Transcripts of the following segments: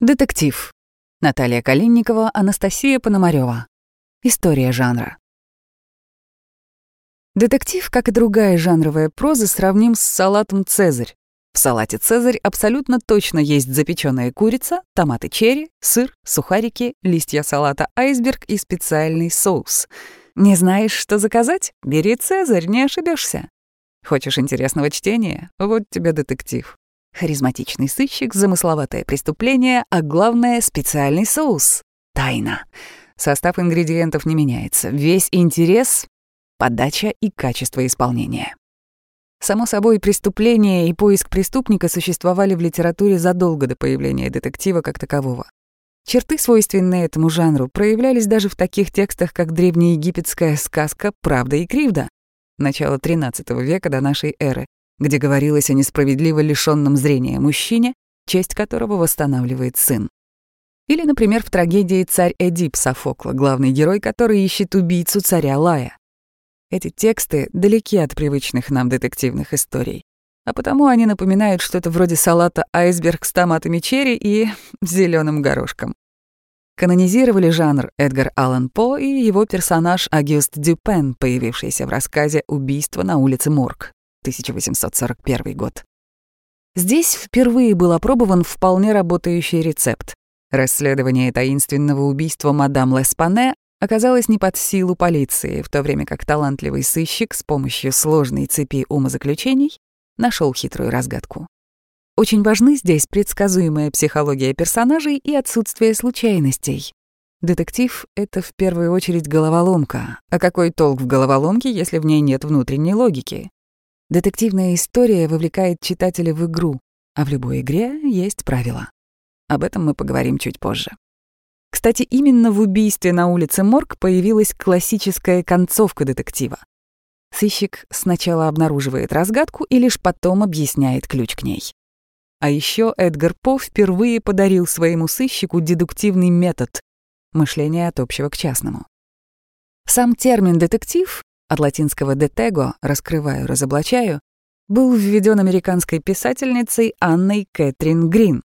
Детектив. Наталья Калинникова, Анастасия Пономарёва. История жанра. Детектив, как и другая жанровая проза, сравним с салатом «Цезарь». В салате «Цезарь» абсолютно точно есть запеченная курица, томаты черри, сыр, сухарики, листья салата «Айсберг» и специальный соус. Не знаешь, что заказать? Бери «Цезарь», не ошибешься. Хочешь интересного чтения? Вот тебе детектив. Харизматичный сыщик, замысловатое преступление, а главное — специальный соус. Тайна. Состав ингредиентов не меняется. Весь интерес — подача и качество исполнения. Само собой, преступление и поиск преступника существовали в литературе задолго до появления детектива как такового. Черты, свойственные этому жанру, проявлялись даже в таких текстах, как древнеегипетская сказка «Правда и кривда» начала XIII века до нашей эры, где говорилось о несправедливо лишённом зрения мужчине, честь которого восстанавливает сын. Или, например, в трагедии «Царь Эдип» Софокла, главный герой, который ищет убийцу царя Лая. Эти тексты далеки от привычных нам детективных историй, а потому они напоминают что-то вроде салата «Айсберг» с томатами черри и зеленым горошком. Канонизировали жанр Эдгар Аллан По и его персонаж Агюст Дюпен, появившийся в рассказе «Убийство на улице Морг». 1841 год. Здесь впервые был опробован вполне работающий рецепт. Расследование таинственного убийства мадам Леспане оказалось не под силу полиции, в то время как талантливый сыщик с помощью сложной цепи умозаключений нашел хитрую разгадку. Очень важны здесь предсказуемая психология персонажей и отсутствие случайностей. Детектив — это в первую очередь головоломка. А какой толк в головоломке, если в ней нет внутренней логики? Детективная история вовлекает читателя в игру, а в любой игре есть правила. Об этом мы поговорим чуть позже. Кстати, именно в убийстве на улице Морг появилась классическая концовка детектива. Сыщик сначала обнаруживает разгадку и лишь потом объясняет ключ к ней. А еще Эдгар По впервые подарил своему сыщику дедуктивный метод — мышление от общего к частному. Сам термин «детектив» от латинского «детего» — «раскрываю, разоблачаю» был введен американской писательницей Анной Кэтрин Грин.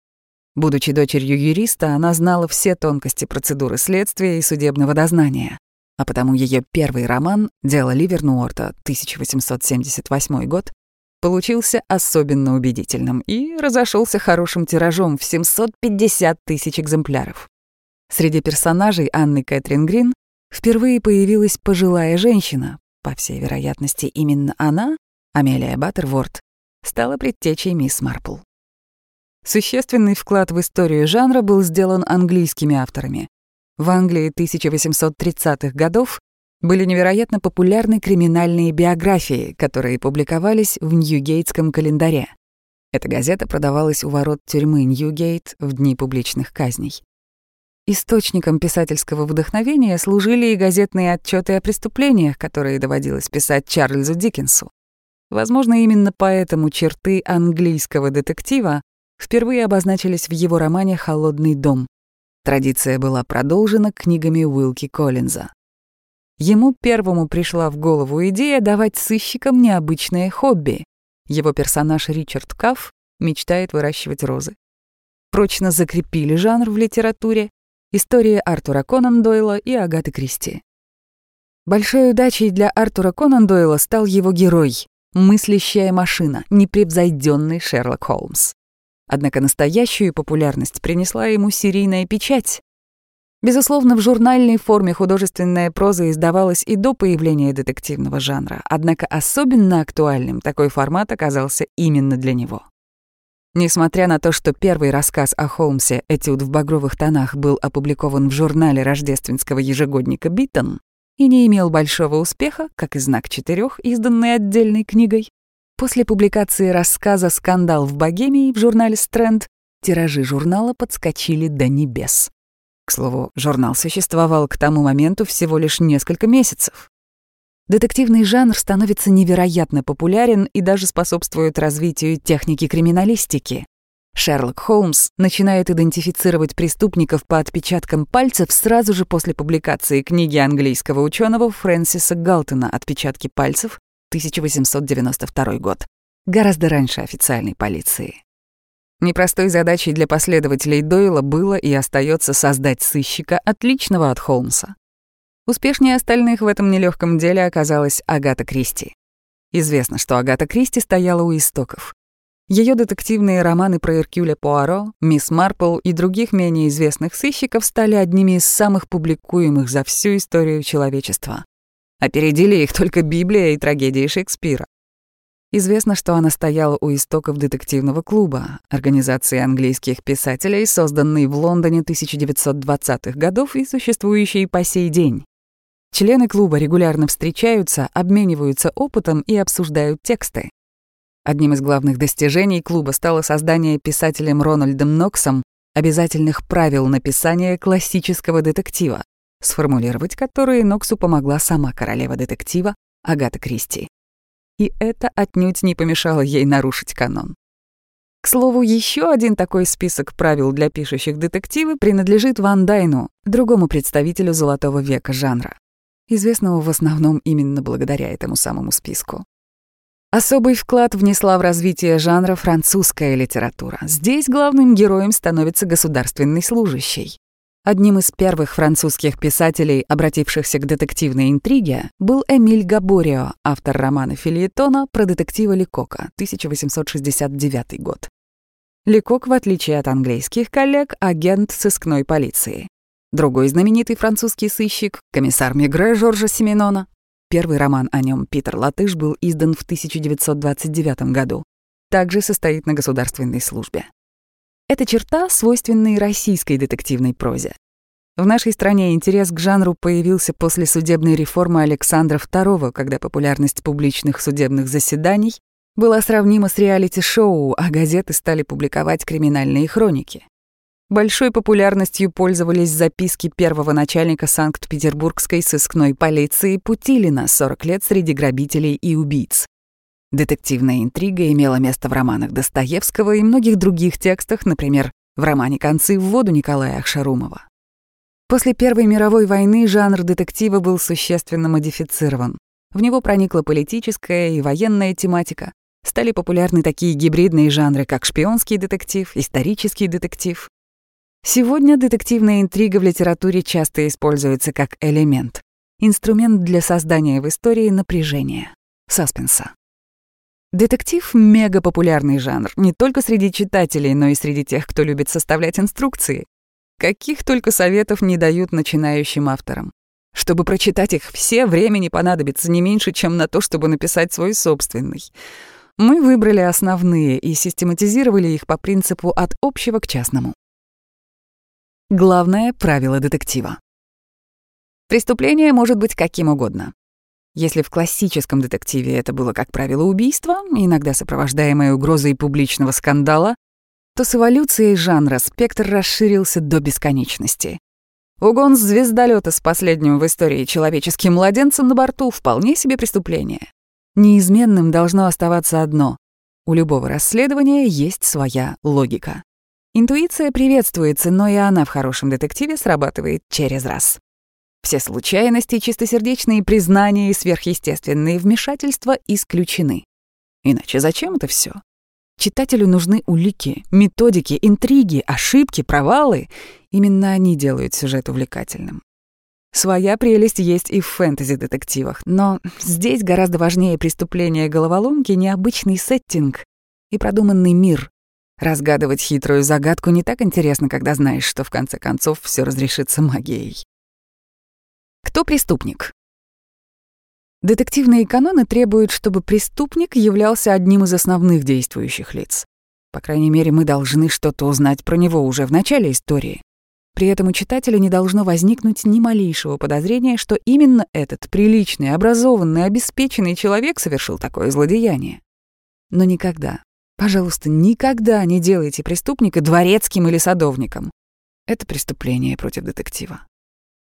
Будучи дочерью юриста, она знала все тонкости процедуры следствия и судебного дознания, а потому ее первый роман «Дело Ливернуорта» 1878 год получился особенно убедительным и разошелся хорошим тиражом в 750 тысяч экземпляров. Среди персонажей Анны Кэтрин Грин впервые появилась пожилая женщина, по всей вероятности, именно она, Амелия Баттерворд, стала предтечей мисс Марпл. Существенный вклад в историю жанра был сделан английскими авторами. В Англии 1830-х годов были невероятно популярны криминальные биографии, которые публиковались в Ньюгейтском календаре. Эта газета продавалась у ворот тюрьмы Ньюгейт в дни публичных казней. Источником писательского вдохновения служили и газетные отчеты о преступлениях, которые доводилось писать Чарльзу Диккенсу. Возможно, именно поэтому черты английского детектива впервые обозначились в его романе «Холодный дом». Традиция была продолжена книгами Уилки Коллинза. Ему первому пришла в голову идея давать сыщикам необычное хобби. Его персонаж Ричард Кафф мечтает выращивать розы. Прочно закрепили жанр в литературе История Артура Конан Дойла и Агаты Кристи. Большой удачей для Артура Конан Дойла стал его герой — мыслящая машина, непревзойденный Шерлок Холмс. Однако настоящую популярность принесла ему серийная печать. Безусловно, в журнальной форме художественная проза издавалась и до появления детективного жанра, однако особенно актуальным такой формат оказался именно для него. Несмотря на то, что первый рассказ о Холмсе «Этюд в багровых тонах» был опубликован в журнале рождественского ежегодника «Биттон» и не имел большого успеха, как и «Знак четырех», изданный отдельной книгой, после публикации рассказа «Скандал в Богемии» в журнале «Стрэнд» тиражи журнала подскочили до небес. К слову, журнал существовал к тому моменту всего лишь несколько месяцев. Детективный жанр становится невероятно популярен и даже способствует развитию техники криминалистики. Шерлок Холмс начинает идентифицировать преступников по отпечаткам пальцев сразу же после публикации книги английского ученого Фрэнсиса Галтона «Отпечатки пальцев» 1892 год, гораздо раньше официальной полиции. Непростой задачей для последователей Дойла было и остается создать сыщика, отличного от Холмса. Успешнее остальных в этом нелегком деле оказалась Агата Кристи. Известно, что Агата Кристи стояла у истоков. Ее детективные романы про Эркюля Пуаро, Мисс Марпл и других менее известных сыщиков стали одними из самых публикуемых за всю историю человечества. Опередили их только Библия и трагедии Шекспира. Известно, что она стояла у истоков детективного клуба, организации английских писателей, созданной в Лондоне 1920-х годов и существующей по сей день. Члены клуба регулярно встречаются, обмениваются опытом и обсуждают тексты. Одним из главных достижений клуба стало создание писателем Рональдом Ноксом обязательных правил написания классического детектива, сформулировать которые Ноксу помогла сама королева детектива Агата Кристи. И это отнюдь не помешало ей нарушить канон. К слову, еще один такой список правил для пишущих детективы принадлежит Ван Дайну, другому представителю золотого века жанра известного в основном именно благодаря этому самому списку. Особый вклад внесла в развитие жанра французская литература. Здесь главным героем становится государственный служащий. Одним из первых французских писателей, обратившихся к детективной интриге, был Эмиль Габорио, автор романа Филиетона про детектива Ликока, 1869 год. Ликок, в отличие от английских коллег, агент сыскной полиции. Другой знаменитый французский сыщик, комиссар Мегре Жоржа Семенона. Первый роман о нем «Питер Латыш» был издан в 1929 году. Также состоит на государственной службе. Эта черта свойственна и российской детективной прозе. В нашей стране интерес к жанру появился после судебной реформы Александра II, когда популярность публичных судебных заседаний была сравнима с реалити-шоу, а газеты стали публиковать криминальные хроники. Большой популярностью пользовались записки первого начальника Санкт-Петербургской сыскной полиции Путилина «40 лет среди грабителей и убийц». Детективная интрига имела место в романах Достоевского и многих других текстах, например, в романе «Концы в воду» Николая Ахшарумова. После Первой мировой войны жанр детектива был существенно модифицирован. В него проникла политическая и военная тематика. Стали популярны такие гибридные жанры, как шпионский детектив, исторический детектив, Сегодня детективная интрига в литературе часто используется как элемент, инструмент для создания в истории напряжения, саспенса. Детектив — мегапопулярный жанр не только среди читателей, но и среди тех, кто любит составлять инструкции. Каких только советов не дают начинающим авторам. Чтобы прочитать их все, времени понадобится не меньше, чем на то, чтобы написать свой собственный. Мы выбрали основные и систематизировали их по принципу от общего к частному. Главное правило детектива. Преступление может быть каким угодно. Если в классическом детективе это было, как правило, убийство, иногда сопровождаемое угрозой публичного скандала, то с эволюцией жанра спектр расширился до бесконечности. Угон звездолета с последним в истории человеческим младенцем на борту — вполне себе преступление. Неизменным должно оставаться одно — у любого расследования есть своя логика. Интуиция приветствуется, но и она в хорошем детективе срабатывает через раз. Все случайности, чистосердечные признания и сверхъестественные вмешательства исключены. Иначе зачем это все? Читателю нужны улики, методики, интриги, ошибки, провалы. Именно они делают сюжет увлекательным. Своя прелесть есть и в фэнтези-детективах, но здесь гораздо важнее преступление головоломки необычный сеттинг и продуманный мир, Разгадывать хитрую загадку не так интересно, когда знаешь, что в конце концов все разрешится магией. Кто преступник? Детективные каноны требуют, чтобы преступник являлся одним из основных действующих лиц. По крайней мере, мы должны что-то узнать про него уже в начале истории. При этом у читателя не должно возникнуть ни малейшего подозрения, что именно этот приличный, образованный, обеспеченный человек совершил такое злодеяние. Но никогда, Пожалуйста, никогда не делайте преступника дворецким или садовником. Это преступление против детектива.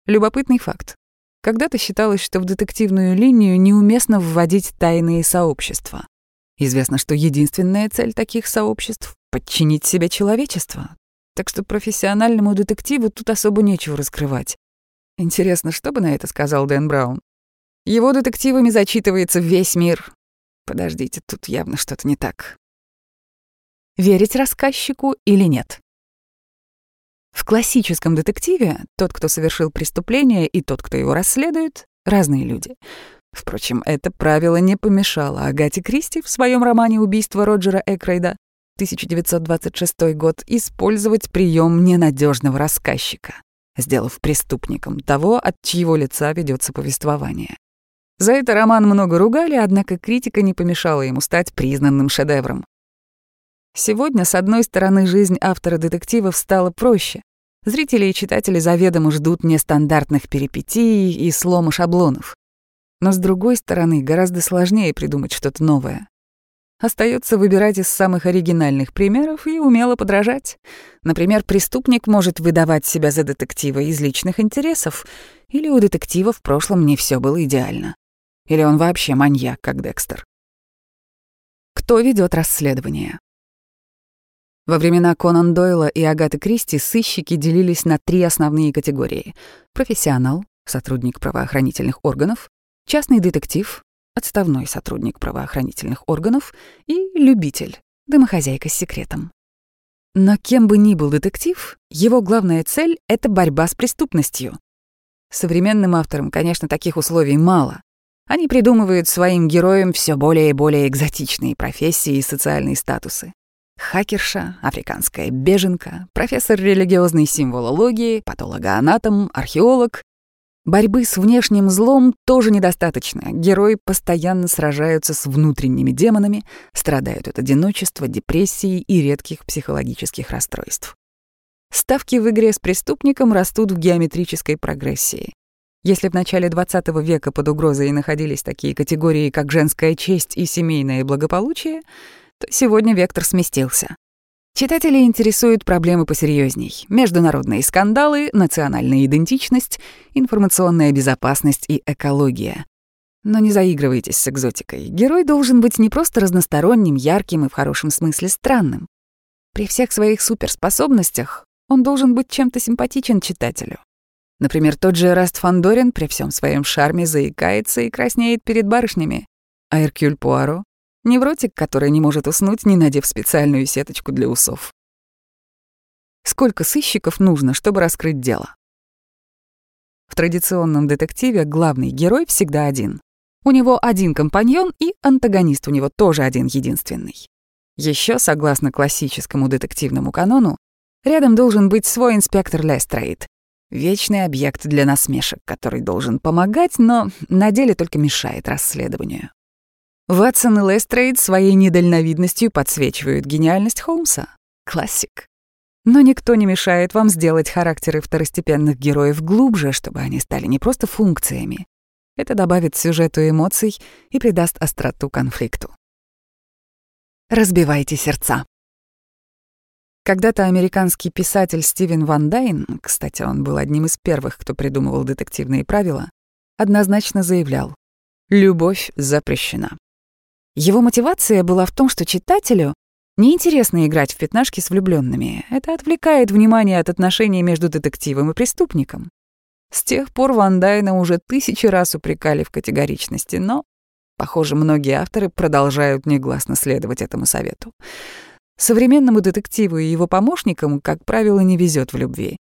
Любопытный факт. Когда-то считалось, что в детективную линию неуместно вводить тайные сообщества. Известно, что единственная цель таких сообществ — подчинить себе человечество. Так что профессиональному детективу тут особо нечего раскрывать. Интересно, что бы на это сказал Дэн Браун? Его детективами зачитывается весь мир. Подождите, тут явно что-то не так. Верить рассказчику или нет. В классическом детективе тот, кто совершил преступление, и тот, кто его расследует, разные люди. Впрочем, это правило не помешало Агате Кристи в своем романе «Убийство Роджера Экрейда» 1926 год использовать прием ненадежного рассказчика, сделав преступником того, от чьего лица ведется повествование. За это роман много ругали, однако критика не помешала ему стать признанным шедевром. Сегодня, с одной стороны, жизнь автора детективов стала проще. Зрители и читатели заведомо ждут нестандартных перипетий и слома шаблонов. Но с другой стороны, гораздо сложнее придумать что-то новое. Остается выбирать из самых оригинальных примеров и умело подражать. Например, преступник может выдавать себя за детектива из личных интересов, или у детектива в прошлом не все было идеально. Или он вообще маньяк, как Декстер. Кто ведет расследование? Во времена Конан Дойла и Агаты Кристи сыщики делились на три основные категории. Профессионал, сотрудник правоохранительных органов, частный детектив, отставной сотрудник правоохранительных органов и любитель, домохозяйка с секретом. Но кем бы ни был детектив, его главная цель — это борьба с преступностью. Современным авторам, конечно, таких условий мало. Они придумывают своим героям все более и более экзотичные профессии и социальные статусы. Хакерша, африканская беженка, профессор религиозной символологии, патологоанатом, археолог, Борьбы с внешним злом тоже недостаточно. Герои постоянно сражаются с внутренними демонами, страдают от одиночества, депрессии и редких психологических расстройств. Ставки в игре с преступником растут в геометрической прогрессии. Если в начале XX века под угрозой находились такие категории, как женская честь и семейное благополучие, то сегодня вектор сместился. Читателей интересуют проблемы посерьезней: международные скандалы, национальная идентичность, информационная безопасность и экология. Но не заигрывайтесь с экзотикой. Герой должен быть не просто разносторонним, ярким и в хорошем смысле странным. При всех своих суперспособностях он должен быть чем-то симпатичен читателю. Например, тот же Раст Фандорин при всем своем шарме заикается и краснеет перед барышнями, а Эркюль Пуаро Невротик, который не может уснуть, не надев специальную сеточку для усов. Сколько сыщиков нужно, чтобы раскрыть дело? В традиционном детективе главный герой всегда один. У него один компаньон и антагонист у него тоже один единственный. Еще, согласно классическому детективному канону, рядом должен быть свой инспектор Лестрейд, вечный объект для насмешек, который должен помогать, но на деле только мешает расследованию. Ватсон и Лестрейд своей недальновидностью подсвечивают гениальность Холмса. Классик. Но никто не мешает вам сделать характеры второстепенных героев глубже, чтобы они стали не просто функциями. Это добавит сюжету эмоций и придаст остроту конфликту. Разбивайте сердца. Когда-то американский писатель Стивен Ван Дайн, кстати, он был одним из первых, кто придумывал детективные правила, однозначно заявлял «Любовь запрещена». Его мотивация была в том, что читателю неинтересно играть в пятнашки с влюбленными. Это отвлекает внимание от отношений между детективом и преступником. С тех пор Ван Дайна уже тысячи раз упрекали в категоричности, но, похоже, многие авторы продолжают негласно следовать этому совету. Современному детективу и его помощникам, как правило, не везет в любви.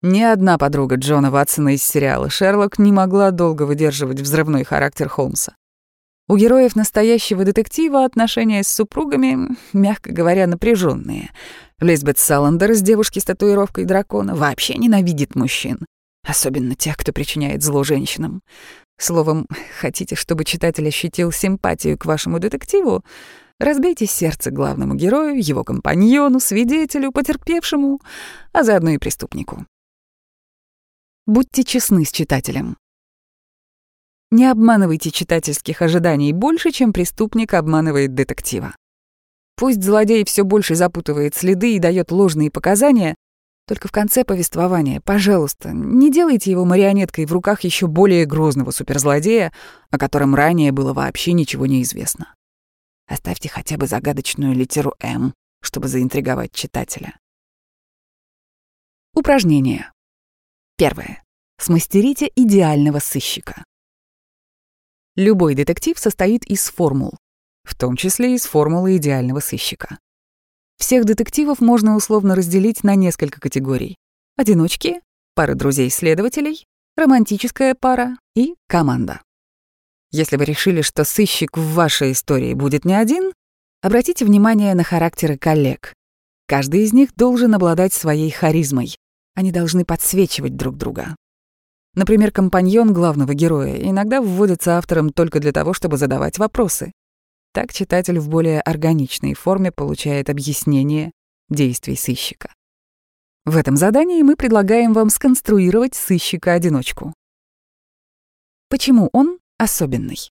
Ни одна подруга Джона Ватсона из сериала «Шерлок» не могла долго выдерживать взрывной характер Холмса. У героев настоящего детектива отношения с супругами, мягко говоря, напряженные. Лизбет Саландер из «Девушки с татуировкой дракона» вообще ненавидит мужчин. Особенно тех, кто причиняет зло женщинам. Словом, хотите, чтобы читатель ощутил симпатию к вашему детективу? Разбейте сердце главному герою, его компаньону, свидетелю, потерпевшему, а заодно и преступнику. Будьте честны с читателем. Не обманывайте читательских ожиданий больше, чем преступник обманывает детектива. Пусть злодей все больше запутывает следы и дает ложные показания, только в конце повествования, пожалуйста, не делайте его марионеткой в руках еще более грозного суперзлодея, о котором ранее было вообще ничего не известно. Оставьте хотя бы загадочную литеру «М», чтобы заинтриговать читателя. Упражнение. Первое. Смастерите идеального сыщика. Любой детектив состоит из формул, в том числе из формулы идеального сыщика. Всех детективов можно условно разделить на несколько категорий. Одиночки, пары друзей-следователей, романтическая пара и команда. Если вы решили, что сыщик в вашей истории будет не один, обратите внимание на характеры коллег. Каждый из них должен обладать своей харизмой. Они должны подсвечивать друг друга. Например, компаньон главного героя иногда вводится автором только для того, чтобы задавать вопросы. Так читатель в более органичной форме получает объяснение действий сыщика. В этом задании мы предлагаем вам сконструировать сыщика-одиночку. Почему он особенный?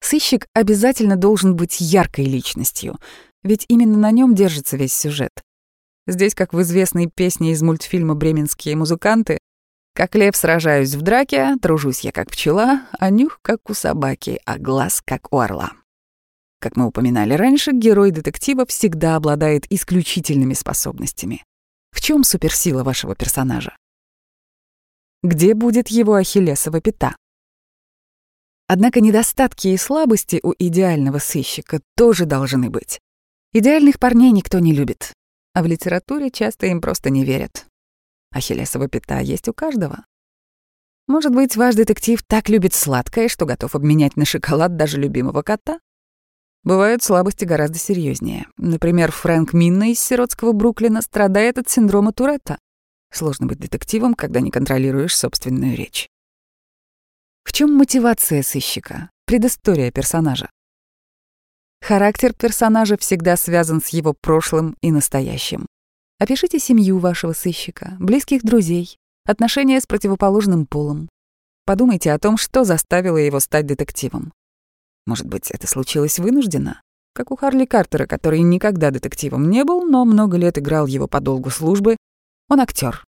Сыщик обязательно должен быть яркой личностью, ведь именно на нем держится весь сюжет. Здесь, как в известной песне из мультфильма «Бременские музыканты», как лев сражаюсь в драке, тружусь я как пчела, а нюх как у собаки, а глаз как у орла. Как мы упоминали раньше, герой детектива всегда обладает исключительными способностями. В чем суперсила вашего персонажа? Где будет его ахиллесова пята? Однако недостатки и слабости у идеального сыщика тоже должны быть. Идеальных парней никто не любит, а в литературе часто им просто не верят. Ахиллесова пята есть у каждого. Может быть, ваш детектив так любит сладкое, что готов обменять на шоколад даже любимого кота? Бывают слабости гораздо серьезнее. Например, Фрэнк Минна из сиротского Бруклина страдает от синдрома Туретта. Сложно быть детективом, когда не контролируешь собственную речь. В чем мотивация сыщика, предыстория персонажа? Характер персонажа всегда связан с его прошлым и настоящим. Опишите семью вашего сыщика, близких друзей, отношения с противоположным полом. Подумайте о том, что заставило его стать детективом. Может быть, это случилось вынужденно? Как у Харли Картера, который никогда детективом не был, но много лет играл его по долгу службы. Он актер,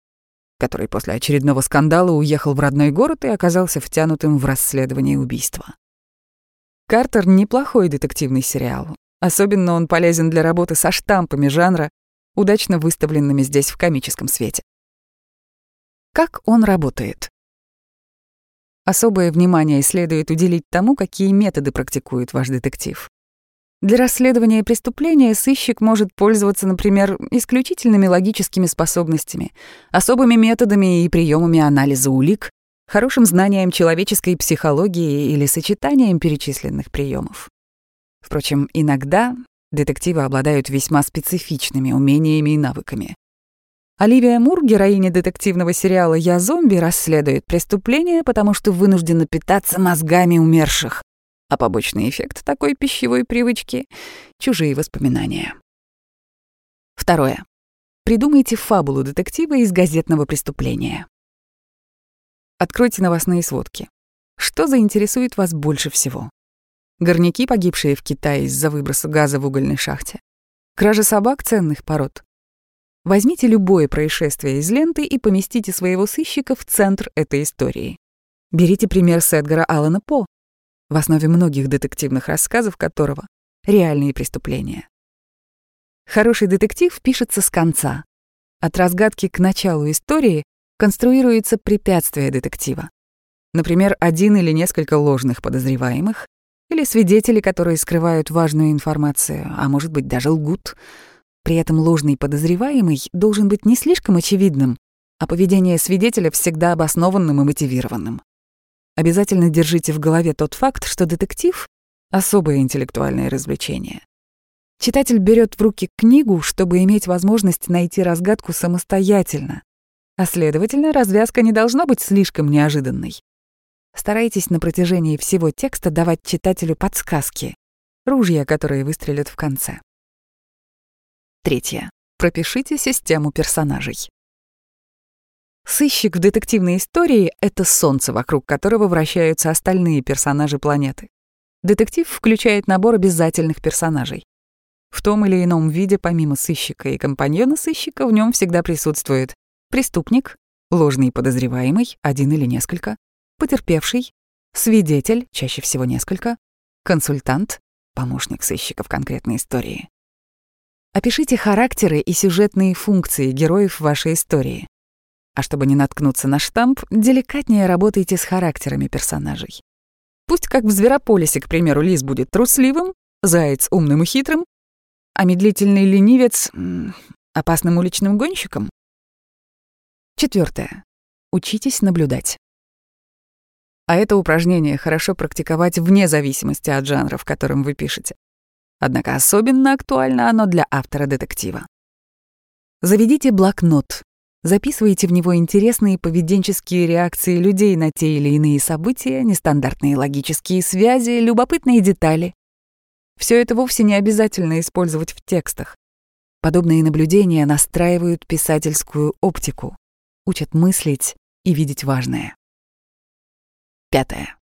который после очередного скандала уехал в родной город и оказался втянутым в расследование убийства. «Картер» — неплохой детективный сериал. Особенно он полезен для работы со штампами жанра, удачно выставленными здесь в комическом свете. Как он работает? Особое внимание следует уделить тому, какие методы практикует ваш детектив. Для расследования преступления сыщик может пользоваться, например, исключительными логическими способностями, особыми методами и приемами анализа улик, хорошим знанием человеческой психологии или сочетанием перечисленных приемов. Впрочем, иногда Детективы обладают весьма специфичными умениями и навыками. Оливия Мур, героиня детективного сериала «Я зомби», расследует преступление, потому что вынуждена питаться мозгами умерших. А побочный эффект такой пищевой привычки — чужие воспоминания. Второе. Придумайте фабулу детектива из газетного преступления. Откройте новостные сводки. Что заинтересует вас больше всего? Горняки, погибшие в Китае из-за выброса газа в угольной шахте, кража собак ценных пород. Возьмите любое происшествие из ленты и поместите своего сыщика в центр этой истории. Берите пример с Эдгара Аллана По, в основе многих детективных рассказов которого — реальные преступления. Хороший детектив пишется с конца. От разгадки к началу истории конструируется препятствие детектива. Например, один или несколько ложных подозреваемых, или свидетели, которые скрывают важную информацию, а может быть даже лгут. При этом ложный подозреваемый должен быть не слишком очевидным, а поведение свидетеля всегда обоснованным и мотивированным. Обязательно держите в голове тот факт, что детектив — особое интеллектуальное развлечение. Читатель берет в руки книгу, чтобы иметь возможность найти разгадку самостоятельно, а следовательно, развязка не должна быть слишком неожиданной. Старайтесь на протяжении всего текста давать читателю подсказки, ружья, которые выстрелят в конце. Третье. Пропишите систему персонажей. Сыщик в детективной истории — это солнце, вокруг которого вращаются остальные персонажи планеты. Детектив включает набор обязательных персонажей. В том или ином виде, помимо сыщика и компаньона сыщика, в нем всегда присутствует преступник, ложный подозреваемый, один или несколько, потерпевший, свидетель, чаще всего несколько, консультант, помощник сыщика в конкретной истории. Опишите характеры и сюжетные функции героев вашей истории. А чтобы не наткнуться на штамп, деликатнее работайте с характерами персонажей. Пусть как в Зверополисе, к примеру, лис будет трусливым, заяц — умным и хитрым, а медлительный ленивец — опасным уличным гонщиком. Четвертое. Учитесь наблюдать. А это упражнение хорошо практиковать вне зависимости от жанра, в котором вы пишете. Однако особенно актуально оно для автора детектива. Заведите блокнот. Записывайте в него интересные поведенческие реакции людей на те или иные события, нестандартные логические связи, любопытные детали. Все это вовсе не обязательно использовать в текстах. Подобные наблюдения настраивают писательскую оптику, учат мыслить и видеть важное. Пятое.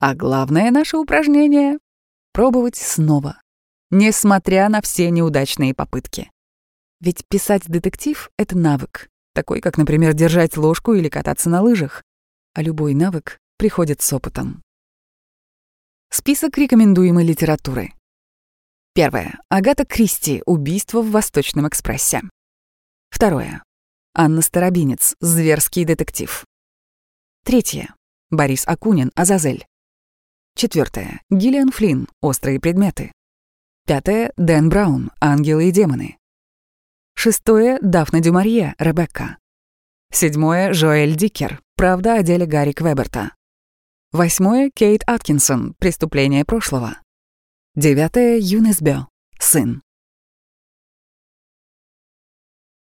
А главное наше упражнение — пробовать снова, несмотря на все неудачные попытки. Ведь писать детектив — это навык, такой как, например, держать ложку или кататься на лыжах. А любой навык приходит с опытом. Список рекомендуемой литературы. Первое. Агата Кристи «Убийство в Восточном экспрессе». Второе. Анна Старобинец «Зверский детектив». Третье. Борис Акунин «Азазель». Четвертое. Гиллиан Флинн «Острые предметы». Пятое. Дэн Браун «Ангелы и демоны». Шестое — Дафна Дюмарье, Ребекка. Седьмое — Жоэль Дикер, «Правда о деле Гарри Квеберта». Восьмое — Кейт Аткинсон, «Преступление прошлого». Девятое — Юнес Бё, «Сын».